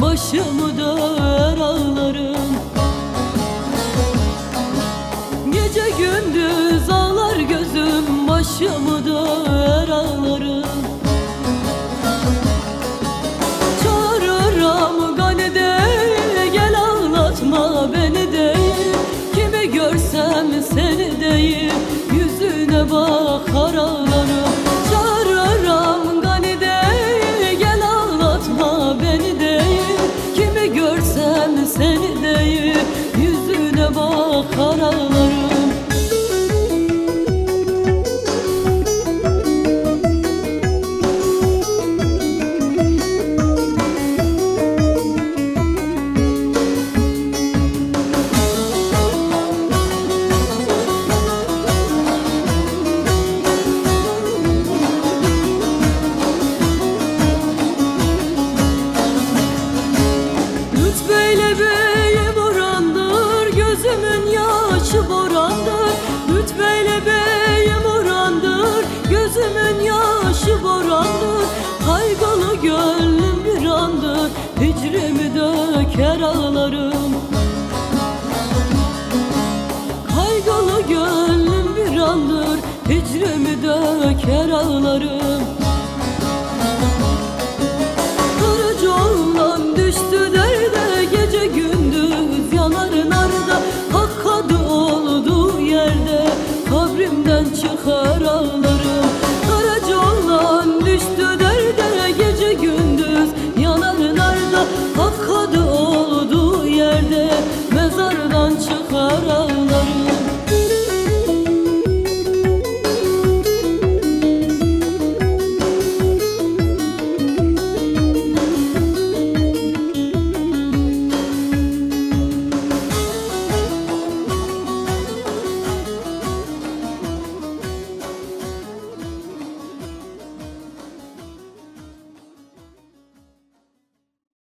başımı döver ağlarım. Gece gündüz ağlar gözüm başımı döver ağlarım. Çağırırım gani de gel ağlatma beni de. Kimi görsem seni değil yüzüne bakar başı borandır Rütbeyle beyim orandır Gözümün yaşı borandır Kaygılı gönlüm bir andır. Hicrimi döker ağlarım. Kaygılı gönlüm bir andır. Hicrimi döker ağlarım. Kırıcı oğlan düştü derde Gece gündüz. Yanarım Evden çıkar ağlarım?